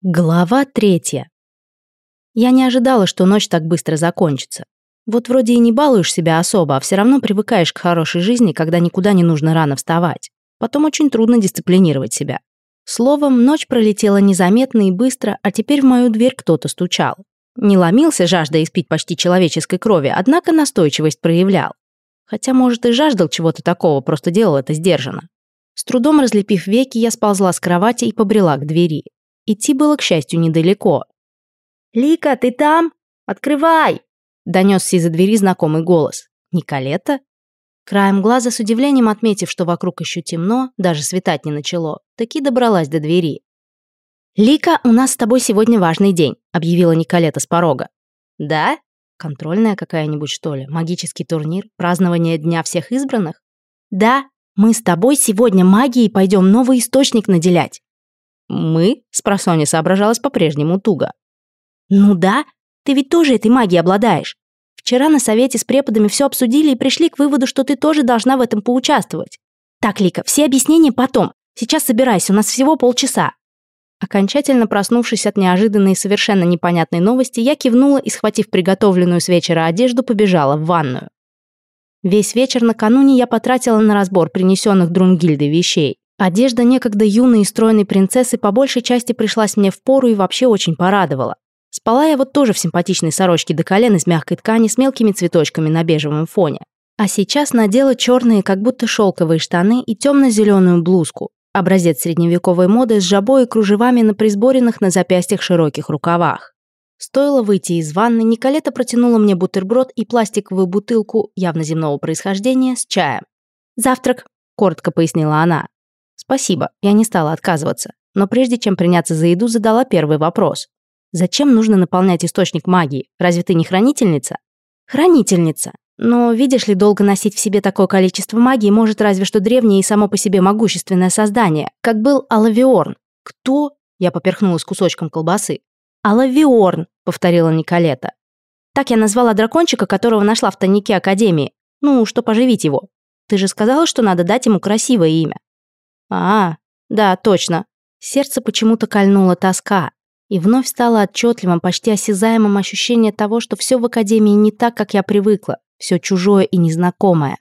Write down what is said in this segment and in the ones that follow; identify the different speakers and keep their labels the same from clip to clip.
Speaker 1: Глава третья. Я не ожидала, что ночь так быстро закончится. Вот вроде и не балуешь себя особо, а все равно привыкаешь к хорошей жизни, когда никуда не нужно рано вставать. Потом очень трудно дисциплинировать себя. Словом, ночь пролетела незаметно и быстро, а теперь в мою дверь кто-то стучал. Не ломился, жажда испить почти человеческой крови, однако настойчивость проявлял. Хотя, может, и жаждал чего-то такого, просто делал это сдержанно. С трудом разлепив веки, я сползла с кровати и побрела к двери. Идти было, к счастью, недалеко. «Лика, ты там? Открывай!» — донесся из-за двери знакомый голос. «Николета?» Краем глаза, с удивлением отметив, что вокруг еще темно, даже светать не начало, таки добралась до двери. «Лика, у нас с тобой сегодня важный день», — объявила Николета с порога. «Да? Контрольная какая-нибудь, что ли? Магический турнир? Празднование Дня всех избранных?» «Да, мы с тобой сегодня магией пойдем новый источник наделять.
Speaker 2: Мы с просони соображалась по-прежнему туго.
Speaker 1: «Ну да, ты ведь тоже этой магии обладаешь. Вчера на совете с преподами все обсудили и пришли к выводу, что ты тоже должна в этом поучаствовать. Так, Лика, все объяснения потом. Сейчас собирайся, у нас всего полчаса». Окончательно проснувшись от неожиданной и совершенно непонятной новости, я кивнула и, схватив приготовленную с вечера одежду, побежала в ванную. Весь вечер накануне я потратила на разбор принесенных Друнгильды вещей. Одежда некогда юной и стройной принцессы по большей части пришлась мне в пору и вообще очень порадовала. Спала я вот тоже в симпатичной сорочке до колен из мягкой ткани с мелкими цветочками на бежевом фоне. А сейчас надела черные, как будто шелковые штаны и темно-зеленую блузку, образец средневековой моды с жабой и кружевами на присборенных на запястьях широких рукавах. Стоило выйти из ванны, Николета протянула мне бутерброд и пластиковую бутылку явно земного происхождения с чаем. «Завтрак», — коротко пояснила она. «Спасибо, я не стала отказываться. Но прежде чем приняться за еду, задала первый вопрос. Зачем нужно наполнять источник магии? Разве ты не хранительница?» «Хранительница. Но, видишь ли, долго носить в себе такое количество магии может разве что древнее и само по себе могущественное создание, как был Алавиорн. Кто?» Я поперхнулась кусочком колбасы. «Алавиорн», — повторила Николета. «Так я назвала дракончика, которого нашла в тайнике Академии. Ну, что поживить его. Ты же сказала, что надо дать ему красивое имя. А, да, точно. Сердце почему-то кольнуло тоска, и вновь стало отчетливым, почти осязаемым ощущение того, что все в Академии не так, как я привыкла, все чужое и незнакомое.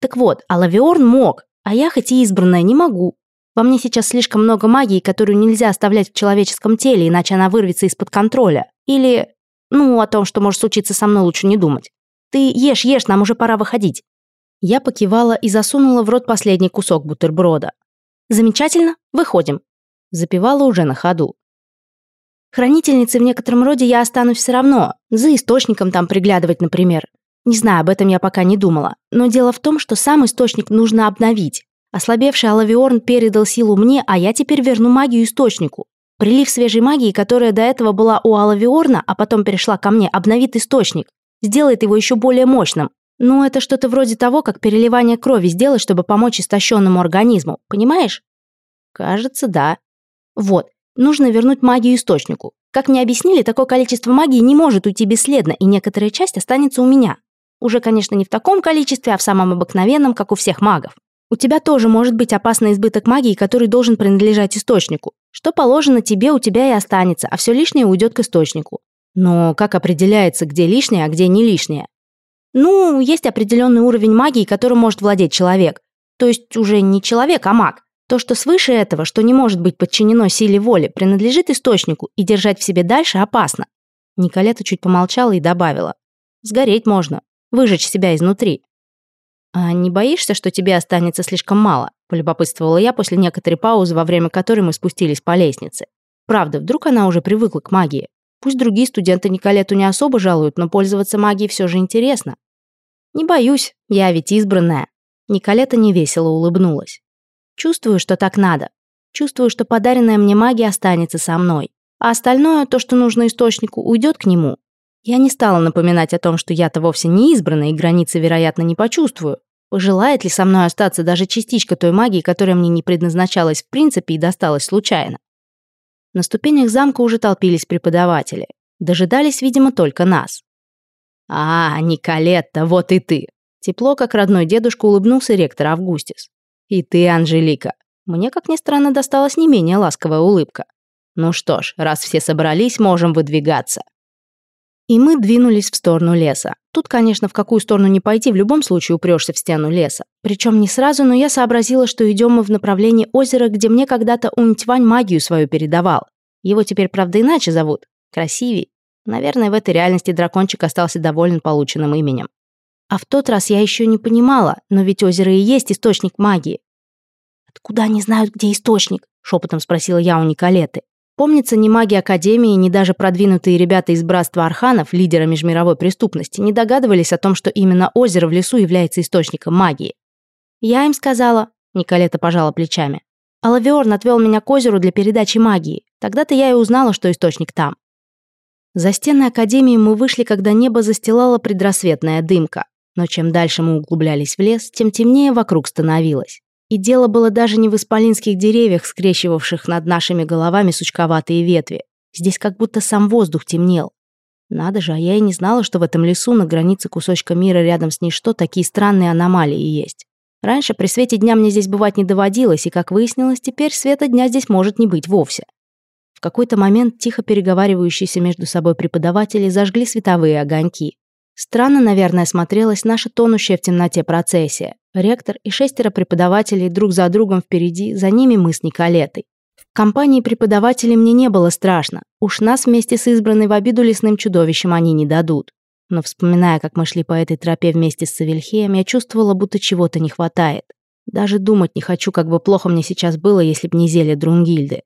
Speaker 1: Так вот, а Алавиорн мог, а я, хоть и избранная, не могу. Во мне сейчас слишком много магии, которую нельзя оставлять в человеческом теле, иначе она вырвется из-под контроля. Или, ну, о том, что может случиться со мной, лучше не думать. Ты ешь, ешь, нам уже пора выходить. Я покивала и засунула в рот последний кусок бутерброда. «Замечательно, выходим», — запевала уже на ходу. «Хранительницей в некотором роде я останусь все равно, за источником там приглядывать, например. Не знаю, об этом я пока не думала, но дело в том, что сам источник нужно обновить. Ослабевший Алавиорн передал силу мне, а я теперь верну магию источнику. Прилив свежей магии, которая до этого была у Алавиорна, а потом перешла ко мне, обновит источник, сделает его еще более мощным. Ну, это что-то вроде того, как переливание крови сделать, чтобы помочь истощенному организму, понимаешь? Кажется, да. Вот, нужно вернуть магию источнику. Как мне объяснили, такое количество магии не может уйти бесследно, и некоторая часть останется у меня. Уже, конечно, не в таком количестве, а в самом обыкновенном, как у всех магов. У тебя тоже может быть опасный избыток магии, который должен принадлежать источнику. Что положено тебе, у тебя и останется, а все лишнее уйдет к источнику. Но как определяется, где лишнее, а где не лишнее? Ну, есть определенный уровень магии, которым может владеть человек. То есть уже не человек, а маг. То, что свыше этого, что не может быть подчинено силе воли, принадлежит источнику, и держать в себе дальше опасно. Николета чуть помолчала и добавила. Сгореть можно, выжечь себя изнутри. «А не боишься, что тебе останется слишком мало?» – полюбопытствовала я после некоторой паузы, во время которой мы спустились по лестнице. Правда, вдруг она уже привыкла к магии. Пусть другие студенты Николету не особо жалуют, но пользоваться магией все же интересно. Не боюсь, я ведь избранная. Николета невесело улыбнулась. Чувствую, что так надо. Чувствую, что подаренная мне магия останется со мной. А остальное, то, что нужно источнику, уйдет к нему. Я не стала напоминать о том, что я-то вовсе не избранная и границы, вероятно, не почувствую. Пожелает ли со мной остаться даже частичка той магии, которая мне не предназначалась в принципе и досталась случайно? На ступенях замка уже толпились преподаватели. Дожидались, видимо, только нас. «А, Николетта, вот и ты!» Тепло, как родной дедушка, улыбнулся ректор Августис. «И ты, Анжелика!» Мне, как ни странно, досталась не менее ласковая улыбка.
Speaker 2: «Ну что ж, раз все собрались, можем выдвигаться!»
Speaker 1: И мы двинулись в сторону леса. Тут, конечно, в какую сторону не пойти, в любом случае упрешься в стену леса. Причем не сразу, но я сообразила, что идем мы в направлении озера, где мне когда-то Унтьвань магию свою передавал. Его теперь, правда, иначе зовут. Красивей. Наверное, в этой реальности дракончик остался доволен полученным именем. А в тот раз я еще не понимала, но ведь озеро и есть источник магии. «Откуда они знают, где источник?» — шепотом спросила я у Николеты. Помнится, ни маги Академии, ни даже продвинутые ребята из братства Арханов, лидера межмировой преступности, не догадывались о том, что именно озеро в лесу является источником магии. «Я им сказала», — Николета пожала плечами. «Алавиорн отвел меня к озеру для передачи магии. Тогда-то я и узнала, что источник там». За стены Академии мы вышли, когда небо застилала предрассветная дымка. Но чем дальше мы углублялись в лес, тем темнее вокруг становилось. И дело было даже не в исполинских деревьях, скрещивавших над нашими головами сучковатые ветви. Здесь как будто сам воздух темнел. Надо же, а я и не знала, что в этом лесу на границе кусочка мира рядом с ней что такие странные аномалии есть. Раньше при свете дня мне здесь бывать не доводилось, и, как выяснилось, теперь света дня здесь может не быть вовсе. В какой-то момент тихо переговаривающиеся между собой преподаватели зажгли световые огоньки. Странно, наверное, смотрелась наша тонущая в темноте процессия. Ректор и шестеро преподавателей друг за другом впереди, за ними мы с Николетой. В компании преподавателей мне не было страшно. Уж нас вместе с избранной в обиду лесным чудовищем они не дадут. Но вспоминая, как мы шли по этой тропе вместе с Савельхеем, я чувствовала, будто чего-то не хватает. Даже думать не хочу, как бы плохо мне сейчас было, если б не зелье Друнгильды.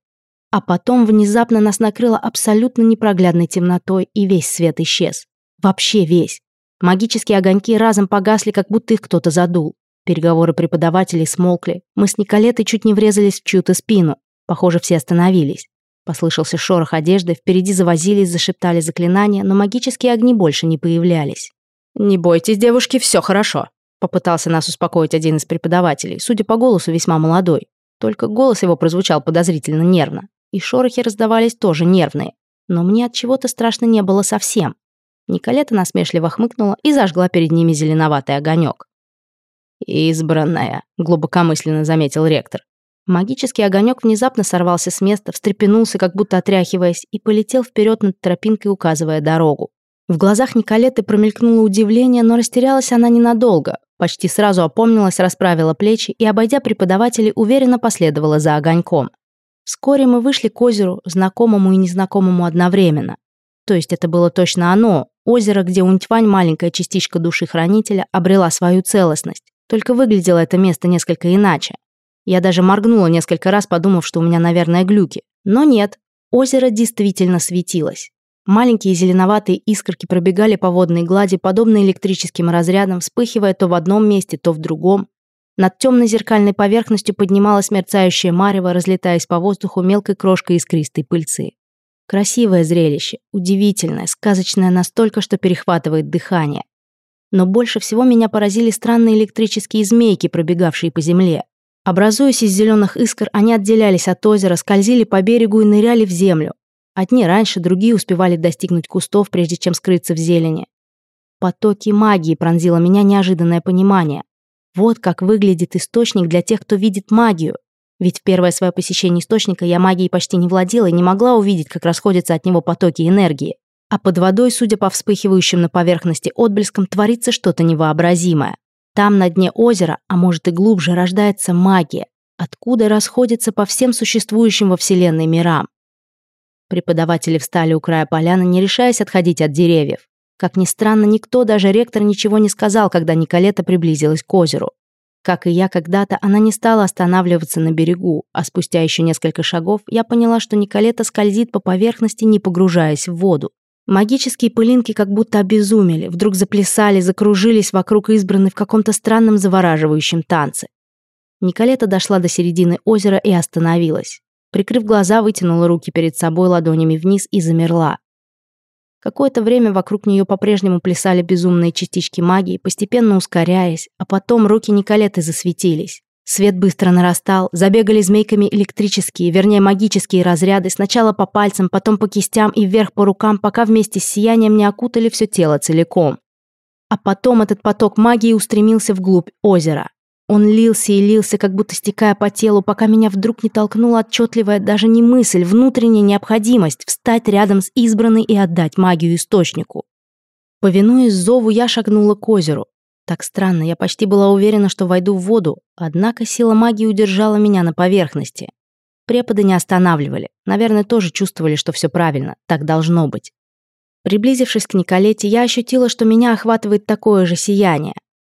Speaker 1: А потом внезапно нас накрыло абсолютно непроглядной темнотой, и весь свет исчез. Вообще весь. Магические огоньки разом погасли, как будто их кто-то задул. Переговоры преподавателей смолкли. Мы с Николетой чуть не врезались в чью-то спину. Похоже, все остановились. Послышался шорох одежды, впереди завозились, зашептали заклинания, но магические огни больше не появлялись.
Speaker 2: «Не бойтесь, девушки, все хорошо», — попытался нас успокоить один из преподавателей, судя по голосу, весьма молодой. Только голос его прозвучал подозрительно нервно. И шорохи раздавались тоже нервные. Но мне от чего-то страшно не было совсем. Николета насмешливо хмыкнула и зажгла перед ними зеленоватый огонек.
Speaker 1: «Избранная», — глубокомысленно заметил ректор. Магический огонек внезапно сорвался с места, встрепенулся, как будто отряхиваясь, и полетел вперед над тропинкой, указывая дорогу. В глазах Николеты промелькнуло удивление, но растерялась она ненадолго. Почти сразу опомнилась, расправила плечи и, обойдя преподавателей, уверенно последовала за огоньком. Вскоре мы вышли к озеру, знакомому и незнакомому одновременно. То есть это было точно оно, озеро, где Унтьвань, маленькая частичка души хранителя, обрела свою целостность. Только выглядело это место несколько иначе. Я даже моргнула несколько раз, подумав, что у меня, наверное, глюки. Но нет, озеро действительно светилось. Маленькие зеленоватые искорки пробегали по водной глади, подобно электрическим разрядам, вспыхивая то в одном месте, то в другом. Над темной зеркальной поверхностью поднималась мерцающая марево, разлетаясь по воздуху мелкой крошкой искристой пыльцы. Красивое зрелище, удивительное, сказочное настолько, что перехватывает дыхание. Но больше всего меня поразили странные электрические змейки, пробегавшие по земле. Образуясь из зеленых искр, они отделялись от озера, скользили по берегу и ныряли в землю. Одни раньше, другие успевали достигнуть кустов, прежде чем скрыться в зелени. Потоки магии пронзило меня неожиданное понимание. Вот как выглядит источник для тех, кто видит магию, ведь в первое свое посещение источника я магией почти не владела и не могла увидеть, как расходятся от него потоки энергии. А под водой, судя по вспыхивающим на поверхности отблескам, творится что-то невообразимое. Там, на дне озера, а может и глубже, рождается магия, откуда расходится по всем существующим во Вселенной мирам. Преподаватели встали у края поляны, не решаясь отходить от деревьев. Как ни странно, никто, даже ректор, ничего не сказал, когда Николета приблизилась к озеру. Как и я когда-то, она не стала останавливаться на берегу, а спустя еще несколько шагов я поняла, что Николета скользит по поверхности, не погружаясь в воду. Магические пылинки как будто обезумели, вдруг заплясали, закружились вокруг избранной в каком-то странном завораживающем танце. Николета дошла до середины озера и остановилась. Прикрыв глаза, вытянула руки перед собой ладонями вниз и замерла. Какое-то время вокруг нее по-прежнему плясали безумные частички магии, постепенно ускоряясь, а потом руки Николеты засветились. Свет быстро нарастал, забегали змейками электрические, вернее магические разряды, сначала по пальцам, потом по кистям и вверх по рукам, пока вместе с сиянием не окутали все тело целиком. А потом этот поток магии устремился вглубь озера. Он лился и лился, как будто стекая по телу, пока меня вдруг не толкнула отчетливая даже не мысль, внутренняя необходимость встать рядом с избранной и отдать магию источнику. Повинуясь зову, я шагнула к озеру. Так странно, я почти была уверена, что войду в воду, однако сила магии удержала меня на поверхности. Преподы не останавливали, наверное, тоже чувствовали, что все правильно, так должно быть. Приблизившись к Николете, я ощутила, что меня охватывает такое же сияние.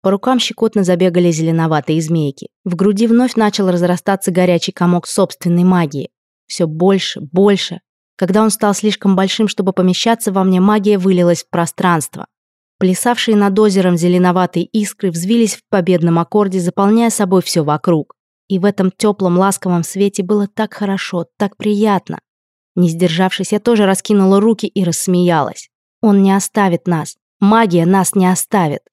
Speaker 1: По рукам щекотно забегали зеленоватые змейки. В груди вновь начал разрастаться горячий комок собственной магии. Все больше, больше. Когда он стал слишком большим, чтобы помещаться во мне, магия вылилась в пространство. Плясавшие над озером зеленоватые искры взвились в победном аккорде, заполняя собой все вокруг. И в этом теплом ласковом свете было так хорошо, так приятно. Не сдержавшись, я тоже раскинула руки и рассмеялась. Он не оставит нас. Магия нас не оставит.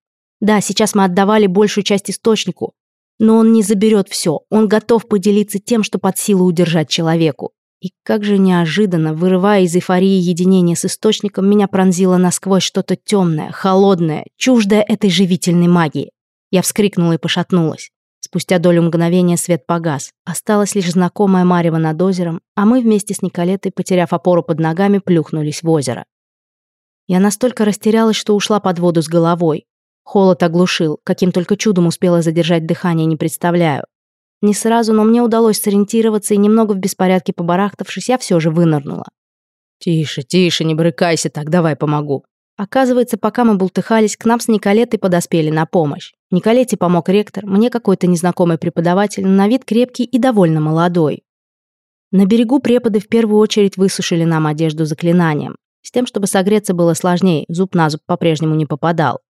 Speaker 1: Да, сейчас мы отдавали большую часть источнику, но он не заберет все, он готов поделиться тем, что под силу удержать человеку. И как же неожиданно, вырывая из эйфории единения с источником, меня пронзило насквозь что-то темное, холодное, чуждое этой живительной магии. Я вскрикнула и пошатнулась. Спустя долю мгновения свет погас. Осталась лишь знакомая Марева над озером, а мы вместе с Николетой, потеряв опору под ногами, плюхнулись в озеро. Я настолько растерялась, что ушла под воду с головой. Холод оглушил, каким только чудом успела задержать дыхание, не представляю. Не сразу, но мне удалось сориентироваться, и немного в беспорядке побарахтавшись, я все же вынырнула.
Speaker 2: «Тише, тише, не брыкайся так, давай помогу».
Speaker 1: Оказывается, пока мы бултыхались, к нам с Николетой подоспели на помощь. Николете помог ректор, мне какой-то незнакомый преподаватель, на вид крепкий и довольно молодой. На берегу преподы в первую очередь высушили нам одежду заклинанием. С тем, чтобы согреться, было сложнее, зуб на зуб по-прежнему не попадал.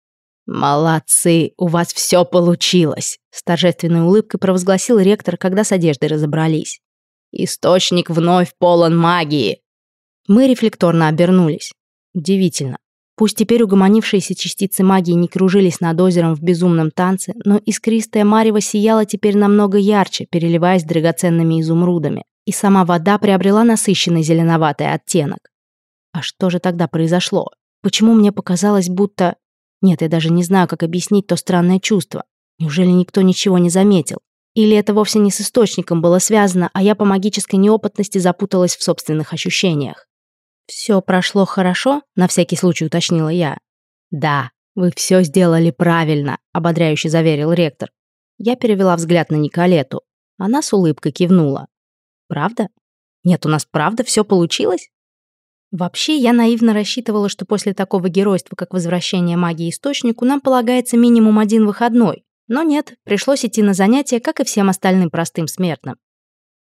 Speaker 2: «Молодцы, у вас все получилось!» С торжественной улыбкой провозгласил ректор, когда с одеждой разобрались. «Источник вновь полон магии!»
Speaker 1: Мы рефлекторно обернулись. Удивительно. Пусть теперь угомонившиеся частицы магии не кружились над озером в безумном танце, но искристая марево сияла теперь намного ярче, переливаясь драгоценными изумрудами, и сама вода приобрела насыщенный зеленоватый оттенок. А что же тогда произошло? Почему мне показалось, будто нет, я даже не знаю, как объяснить то странное чувство. Неужели никто ничего не заметил? Или это вовсе не с источником было связано, а я по магической неопытности запуталась в собственных ощущениях? «Все прошло хорошо?» — на всякий случай уточнила я.
Speaker 2: «Да, вы все сделали правильно», — ободряюще заверил ректор.
Speaker 1: Я перевела взгляд на Николету. Она с улыбкой кивнула. «Правда? Нет, у нас правда все получилось?» Вообще, я наивно рассчитывала, что после такого геройства, как возвращение магии источнику, нам полагается минимум один выходной. Но нет, пришлось идти на занятия, как и всем остальным простым смертным.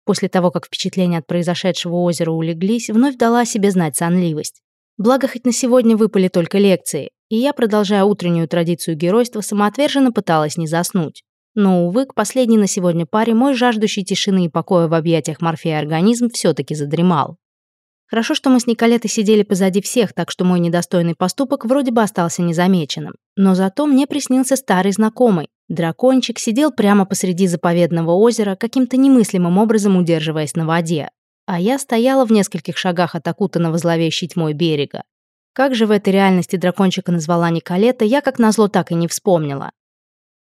Speaker 1: После того, как впечатления от произошедшего озера улеглись, вновь дала о себе знать сонливость. Благо, хоть на сегодня выпали только лекции, и я, продолжая утреннюю традицию геройства, самоотверженно пыталась не заснуть. Но, увы, к последней на сегодня паре мой жаждущий тишины и покоя в объятиях морфея организм все-таки задремал. Хорошо, что мы с Николетой сидели позади всех, так что мой недостойный поступок вроде бы остался незамеченным. Но зато мне приснился старый знакомый. Дракончик сидел прямо посреди заповедного озера, каким-то немыслимым образом удерживаясь на воде. А я стояла в нескольких шагах от окутанного зловещей тьмой берега. Как же в этой реальности дракончика назвала Николета, я, как назло, так и не вспомнила.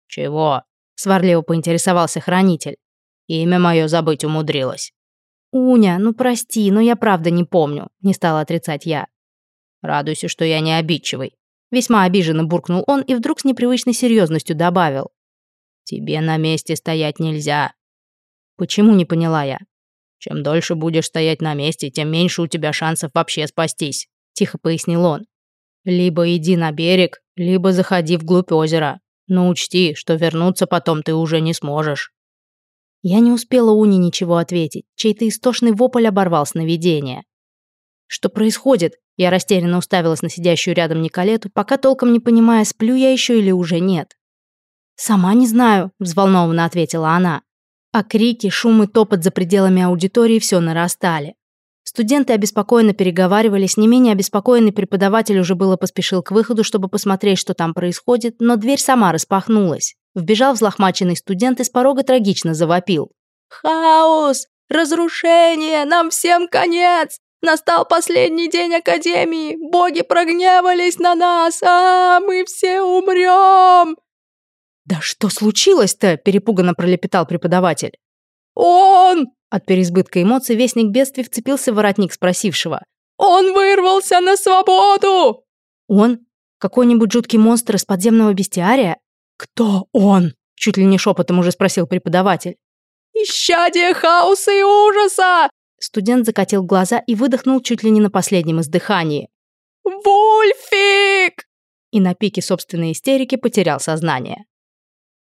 Speaker 2: «Чего?»
Speaker 1: — сварливо поинтересовался хранитель.
Speaker 2: «Имя мое забыть умудрилась».
Speaker 1: «Уня, ну прости, но я правда не помню», — не стала отрицать я.
Speaker 2: «Радуйся, что я не обидчивый».
Speaker 1: Весьма обиженно буркнул он и вдруг с непривычной серьезностью добавил.
Speaker 2: «Тебе на месте стоять нельзя».
Speaker 1: «Почему не поняла я?»
Speaker 2: «Чем дольше будешь стоять на месте, тем меньше у тебя шансов вообще спастись», — тихо пояснил он. «Либо иди на берег, либо заходи вглубь озера. Но учти, что вернуться потом ты уже не сможешь».
Speaker 1: Я не успела Уни ничего ответить. Чей-то истошный вопль оборвал сновидение. «Что происходит?» Я растерянно уставилась на сидящую рядом Николету, пока толком не понимая, сплю я еще или уже нет. «Сама не знаю», — взволнованно ответила она. А крики, шум и топот за пределами аудитории все нарастали. Студенты обеспокоенно переговаривались, не менее обеспокоенный преподаватель уже было поспешил к выходу, чтобы посмотреть, что там происходит, но дверь сама распахнулась. Вбежал взлохмаченный студент из порога трагично завопил.
Speaker 3: «Хаос! Разрушение! Нам всем конец! Настал последний день Академии! Боги прогневались на нас! А, мы все умрем!»
Speaker 2: «Да что случилось-то?» – перепуганно пролепетал преподаватель.
Speaker 3: «Он!»
Speaker 2: – от переизбытка эмоций вестник бедствий вцепился в воротник спросившего.
Speaker 3: «Он вырвался на свободу!»
Speaker 2: «Он? Какой-нибудь жуткий монстр из подземного бестиария?» «Кто он?» – чуть ли не шепотом уже спросил преподаватель.
Speaker 3: «Исчадие хаоса и ужаса!»
Speaker 2: Студент закатил глаза и выдохнул чуть ли не на последнем издыхании.
Speaker 3: «Вульфик!»
Speaker 2: И на пике собственной истерики потерял сознание.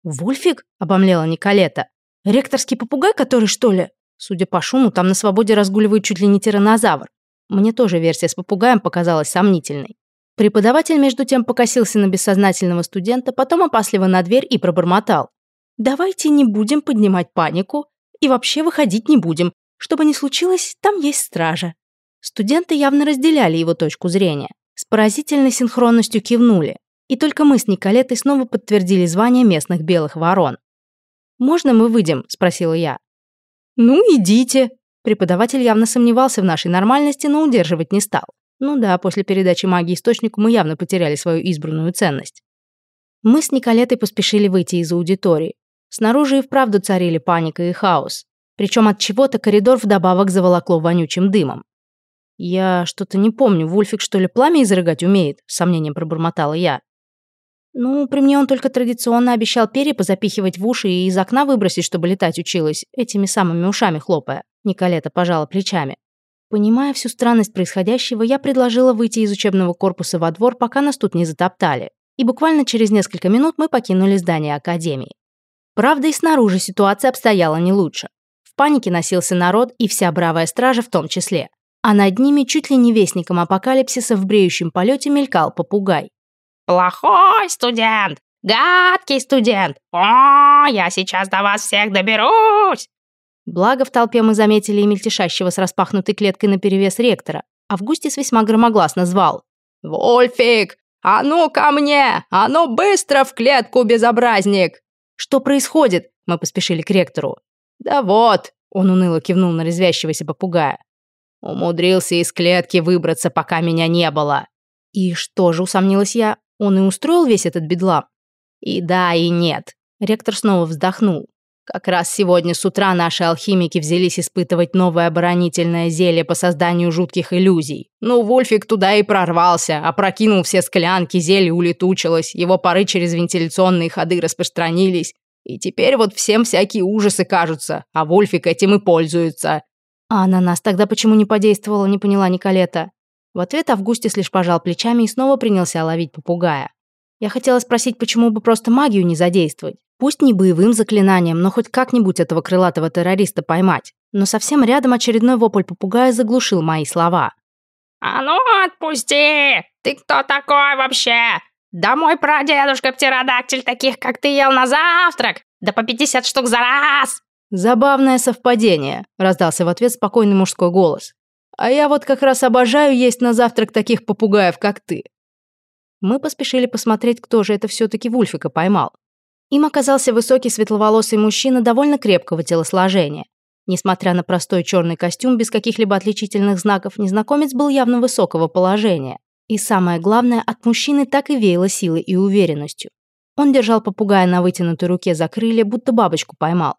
Speaker 2: «Вульфик?» – обомлела Николета. «Ректорский попугай, который, что ли?» Судя по шуму, там на свободе разгуливает чуть ли не тиранозавр. Мне тоже версия с попугаем показалась сомнительной. Преподаватель между тем покосился на бессознательного студента, потом опасливо на дверь и пробормотал. «Давайте не будем поднимать панику и вообще выходить не будем. Что бы ни случилось, там есть стража». Студенты явно разделяли его точку зрения. С поразительной синхронностью кивнули. И только мы с Николетой снова подтвердили звание местных белых ворон. «Можно мы выйдем?» – спросила я. «Ну, идите!» Преподаватель явно сомневался в нашей нормальности, но удерживать не стал. Ну да, после передачи магии источнику мы явно потеряли свою избранную ценность. Мы с Николетой поспешили выйти из аудитории. Снаружи и вправду царили паника и хаос. Причем от чего-то коридор вдобавок заволокло вонючим дымом. «Я что-то не помню, Вульфик что ли пламя изрыгать умеет?» – с сомнением пробормотала я. «Ну, при мне он только традиционно обещал перья позапихивать в уши и из окна выбросить, чтобы летать училась, этими самыми ушами хлопая», – Николета пожала плечами. Понимая всю странность происходящего, я предложила выйти из учебного корпуса во двор, пока нас тут не затоптали. И буквально через несколько минут мы покинули здание академии. Правда, и снаружи ситуация обстояла не лучше. В панике носился народ и вся бравая стража в том числе. А над ними чуть ли не вестником апокалипсиса в бреющем полете мелькал попугай.
Speaker 4: «Плохой студент! Гадкий студент! О, я сейчас до вас всех доберусь!»
Speaker 2: Благо в толпе мы заметили и мельтешащего с распахнутой клеткой на перевес ректора, а в весьма громогласно звал.
Speaker 3: «Вольфик! А ну ко мне! А ну быстро в клетку, безобразник!»
Speaker 2: «Что происходит?» – мы поспешили к ректору.
Speaker 3: «Да вот!»
Speaker 2: – он уныло кивнул на резвящегося попугая.
Speaker 3: «Умудрился из клетки выбраться, пока меня не было!»
Speaker 2: «И что же, усомнилась я, он и устроил весь этот бедла.
Speaker 3: «И да, и нет!»
Speaker 2: – ректор снова вздохнул.
Speaker 3: Как раз сегодня с утра наши алхимики взялись испытывать новое оборонительное зелье по созданию жутких иллюзий. Ну, Вольфик туда и прорвался, опрокинул все склянки, зелье улетучилось, его пары через вентиляционные ходы распространились. И теперь вот всем всякие ужасы кажутся, а Вольфик этим и пользуется.
Speaker 2: А на нас тогда почему не подействовало? не поняла Николета. В ответ Августис лишь пожал плечами и снова принялся ловить попугая. Я хотела спросить, почему бы просто магию не задействовать. Пусть не боевым заклинанием, но хоть как-нибудь этого крылатого террориста поймать. Но совсем рядом очередной вопль попугая заглушил мои слова.
Speaker 4: «А ну отпусти! Ты кто такой вообще? Да мой прадедушка птеродактиль таких, как ты ел на завтрак! Да по 50 штук за раз!»
Speaker 2: «Забавное совпадение», — раздался в ответ спокойный мужской голос. «А я вот как раз обожаю есть на завтрак таких попугаев, как ты». Мы поспешили посмотреть, кто же это все-таки Вульфика поймал. Им оказался высокий светловолосый мужчина довольно крепкого телосложения. Несмотря на простой черный костюм без каких-либо отличительных знаков, незнакомец был явно высокого положения. И самое главное, от мужчины так и веяло силой и уверенностью. Он держал попугая на вытянутой руке за крылья, будто бабочку поймал.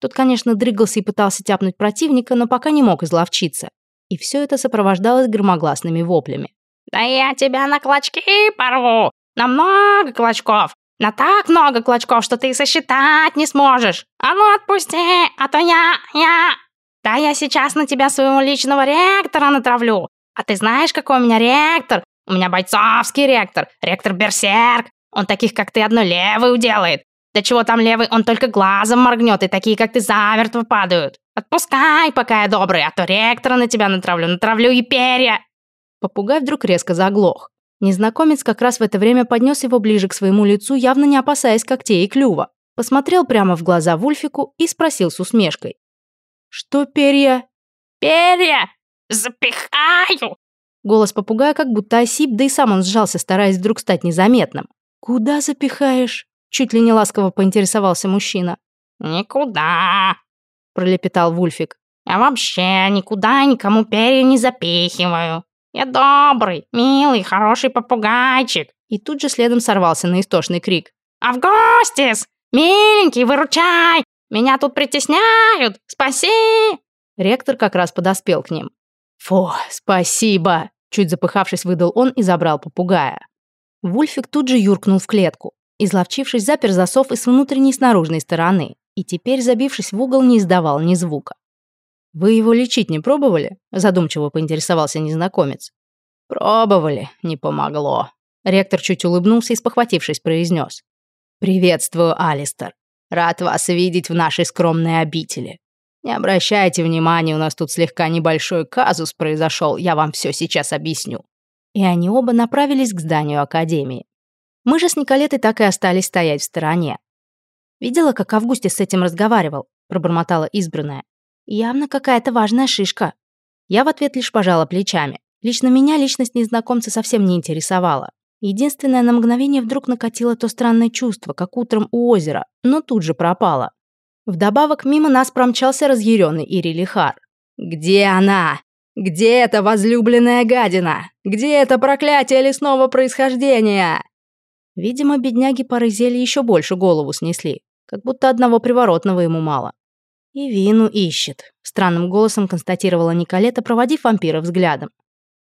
Speaker 2: Тот, конечно, дрыгался и пытался тяпнуть противника, но пока не мог изловчиться. И все это сопровождалось громогласными воплями.
Speaker 4: «Да я тебя на клочки порву! На много клочков! На так много клочков, что ты сосчитать не сможешь. А ну отпусти, а то я, я... Да я сейчас на тебя своего личного ректора натравлю. А ты знаешь, какой у меня ректор? У меня бойцовский ректор, ректор-берсерк. Он таких, как ты, одной левой уделает. Да чего там левый, он только глазом моргнет, и такие, как ты, замертво падают. Отпускай, пока я добрый, а то ректора на тебя натравлю, натравлю и перья.
Speaker 2: Попугай вдруг резко заглох. Незнакомец как раз в это время поднес его ближе к своему лицу, явно не опасаясь когтей и клюва. Посмотрел прямо в глаза Вульфику и спросил с усмешкой. «Что перья?»
Speaker 4: «Перья! Запихаю!»
Speaker 2: Голос попугая как будто осип, да и сам он сжался, стараясь вдруг стать незаметным. «Куда запихаешь?» Чуть ли не ласково поинтересовался мужчина.
Speaker 4: «Никуда!» – пролепетал Вульфик. «Я вообще никуда никому перья не запихиваю!» Я добрый, милый, хороший попугайчик!»
Speaker 2: И тут же следом сорвался на истошный крик.
Speaker 4: «Августис! Миленький, выручай! Меня тут притесняют! Спаси!»
Speaker 2: Ректор как раз подоспел к ним. «Фу, спасибо!» Чуть запыхавшись, выдал он и забрал попугая. Вульфик тут же юркнул в клетку. Изловчившись, запер засов и с внутренней и снаружной стороны. И теперь, забившись в угол, не издавал ни звука. «Вы его лечить не пробовали?» – задумчиво поинтересовался незнакомец. «Пробовали, не помогло». Ректор чуть улыбнулся и, спохватившись, произнес. «Приветствую, Алистер. Рад вас видеть в нашей скромной обители. Не обращайте внимания, у нас тут слегка небольшой казус произошел, я вам все сейчас объясню». И они оба направились к зданию Академии. Мы же с Николетой так и остались стоять в стороне. «Видела, как Августис с этим разговаривал?» – пробормотала избранная. Явно какая-то важная шишка. Я в ответ лишь пожала плечами. Лично меня личность незнакомца совсем не интересовала. Единственное, на мгновение вдруг накатило то странное чувство, как утром у озера, но тут же пропало. Вдобавок мимо нас промчался разъяренный Ирилихар. «Где она? Где эта возлюбленная гадина? Где это проклятие лесного происхождения?» Видимо, бедняги пары зелья еще больше голову снесли, как будто одного приворотного ему мало. «И Вину ищет», — странным голосом констатировала Николета, проводив вампира взглядом.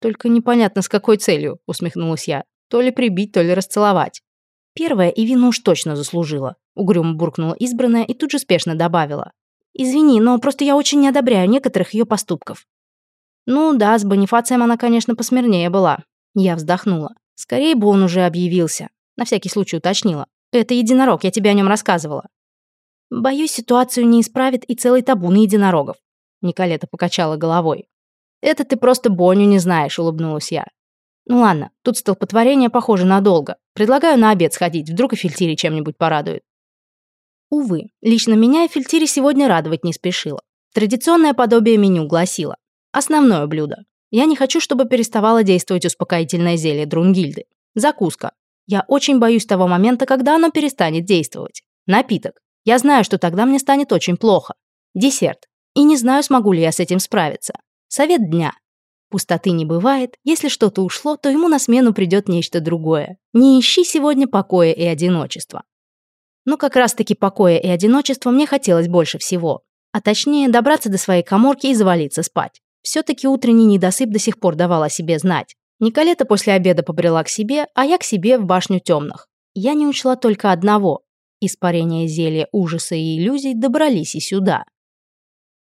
Speaker 2: «Только непонятно, с какой целью», — усмехнулась я. «То ли прибить, то ли расцеловать». «Первое и вину уж точно заслужила», — угрюмо буркнула избранная и тут же спешно добавила. «Извини, но просто я очень не одобряю некоторых ее поступков». «Ну да, с Бонифацием она, конечно, посмирнее была». Я вздохнула. «Скорее бы он уже объявился». На всякий случай уточнила. «Это единорог, я тебе о нем рассказывала». Боюсь, ситуацию не исправит и целый табун единорогов. Николета покачала головой. «Это ты просто Боню не знаешь», — улыбнулась я. «Ну ладно, тут столпотворение похоже надолго. Предлагаю на обед сходить, вдруг и Фильтири чем-нибудь порадует». Увы, лично меня и Фильтири сегодня радовать не спешила. Традиционное подобие меню гласило. Основное блюдо. Я не хочу, чтобы переставало действовать успокоительное зелье Друнгильды. Закуска. Я очень боюсь того момента, когда оно перестанет действовать. Напиток. Я знаю, что тогда мне станет очень плохо. Десерт. И не знаю, смогу ли я с этим справиться. Совет дня. Пустоты не бывает. Если что-то ушло, то ему на смену придет нечто другое. Не ищи сегодня покоя и одиночества. Но как раз-таки покоя и одиночества мне хотелось больше всего. А точнее, добраться до своей коморки и завалиться спать. Все-таки утренний недосып до сих пор давал о себе знать. Николета после обеда побрела к себе, а я к себе в башню темных. Я не учла только одного. Испарение зелья ужаса и иллюзий добрались и сюда.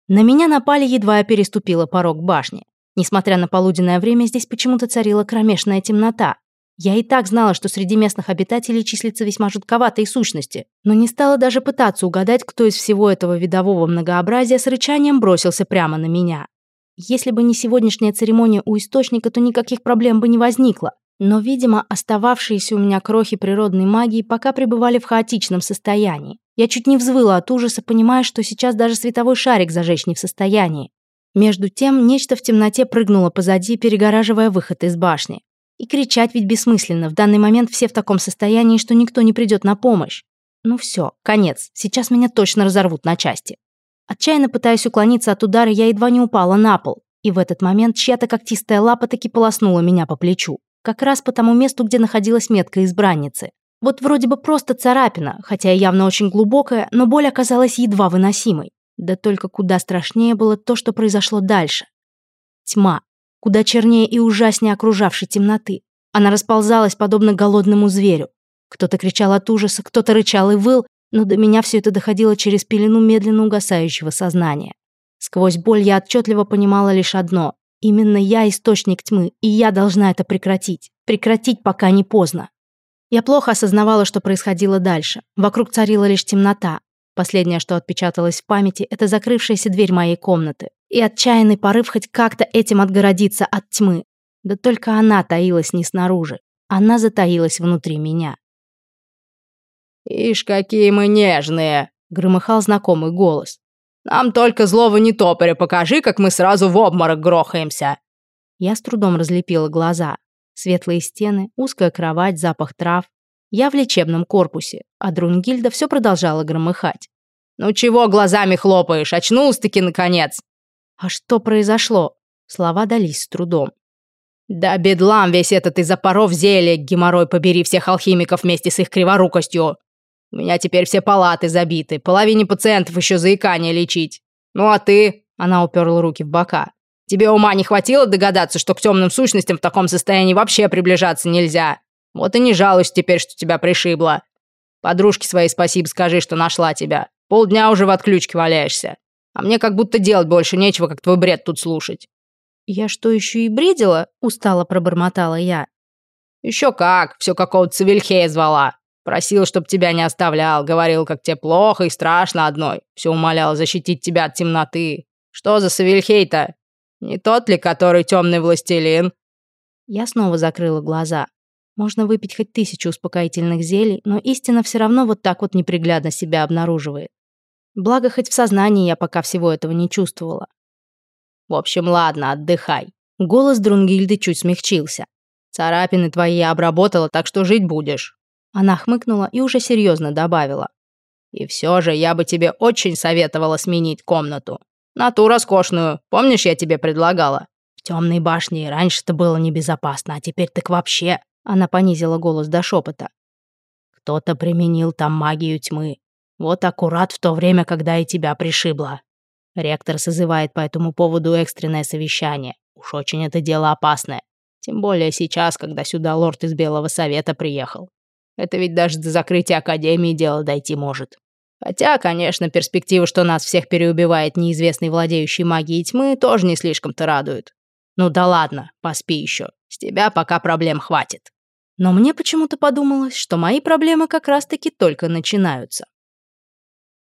Speaker 2: На меня напали, едва я переступила порог башни. Несмотря на полуденное время, здесь почему-то царила кромешная темнота. Я и так знала, что среди местных обитателей числится весьма жутковатые сущности, но не стала даже пытаться угадать, кто из всего этого видового многообразия с рычанием бросился прямо на меня. Если бы не сегодняшняя церемония у источника, то никаких проблем бы не возникло но, видимо, остававшиеся у меня крохи природной магии пока пребывали в хаотичном состоянии. Я чуть не взвыла от ужаса, понимая, что сейчас даже световой шарик зажечь не в состоянии. Между тем, нечто в темноте прыгнуло позади, перегораживая выход из башни. И кричать ведь бессмысленно, в данный момент все в таком состоянии, что никто не придет на помощь. Ну все, конец, сейчас меня точно разорвут на части. Отчаянно пытаясь уклониться от удара, я едва не упала на пол, и в этот момент чья-то когтистая лапа таки полоснула меня по плечу как раз по тому месту, где находилась метка избранницы. Вот вроде бы просто царапина, хотя и явно очень глубокая, но боль оказалась едва выносимой. Да только куда страшнее было то, что произошло дальше. Тьма, куда чернее и ужаснее окружавшей темноты. Она расползалась, подобно голодному зверю. Кто-то кричал от ужаса, кто-то рычал и выл, но до меня все это доходило через пелену медленно угасающего сознания. Сквозь боль я отчетливо понимала лишь одно. Именно я источник тьмы, и я должна это прекратить. Прекратить, пока не поздно. Я плохо осознавала, что происходило дальше. Вокруг царила лишь темнота. Последнее, что отпечаталось в памяти, это закрывшаяся дверь моей комнаты. И отчаянный порыв хоть как-то этим отгородиться от тьмы. Да только она таилась не снаружи. Она затаилась внутри меня.
Speaker 3: «Ишь, какие мы нежные!» — громыхал знакомый голос. Нам только злого не топоря покажи, как мы сразу в обморок грохаемся!»
Speaker 2: Я с трудом разлепила глаза. Светлые стены, узкая кровать, запах трав. Я в лечебном корпусе, а Друнгильда все продолжала громыхать.
Speaker 3: «Ну чего глазами хлопаешь? Очнулся-таки, наконец!»
Speaker 2: «А что произошло?» Слова дались с трудом.
Speaker 3: «Да бедлам весь этот из-за паров зелья, геморрой побери всех алхимиков вместе с их криворукостью!» У меня теперь все палаты забиты, половине пациентов еще заикание лечить. Ну а ты...» Она уперла руки в бока. «Тебе ума не хватило догадаться, что к темным сущностям в таком состоянии вообще приближаться нельзя? Вот и не жалуюсь теперь, что тебя пришибло. Подружке своей спасибо скажи, что нашла тебя. Полдня уже в отключке валяешься. А мне как будто делать больше нечего, как твой бред тут слушать».
Speaker 1: «Я что, еще и бредила?» – устало пробормотала я.
Speaker 3: «Еще как, все какого-то Цивильхея звала. Просил, чтоб тебя не оставлял, говорил, как тебе плохо и страшно одной. Все умолял защитить тебя от темноты. Что за Савельхейта? Не тот ли, который темный властелин?»
Speaker 1: Я снова закрыла глаза. Можно выпить хоть тысячу успокоительных зелий, но истина все равно вот так вот неприглядно себя обнаруживает. Благо, хоть в сознании я пока всего этого не чувствовала.
Speaker 3: В общем, ладно, отдыхай.
Speaker 1: Голос Друнгильды чуть смягчился.
Speaker 3: Царапины твои я обработала, так что жить будешь.
Speaker 1: Она хмыкнула и уже серьезно добавила.
Speaker 3: «И все же я бы тебе очень советовала сменить комнату. На ту роскошную, помнишь, я тебе предлагала?
Speaker 1: В темной башне раньше-то было небезопасно, а теперь так вообще...» Она понизила голос до шепота. «Кто-то применил там магию тьмы. Вот аккурат в то время, когда и тебя пришибло. Ректор созывает по этому поводу экстренное совещание. Уж очень это дело опасное. Тем более сейчас, когда сюда лорд из Белого Совета приехал. Это ведь даже до закрытия Академии дело дойти может. Хотя, конечно, перспектива, что нас всех переубивает неизвестный владеющий магией тьмы, тоже не слишком-то радует. Ну да ладно, поспи еще. С тебя пока проблем хватит. Но мне почему-то подумалось, что мои проблемы как раз-таки только начинаются.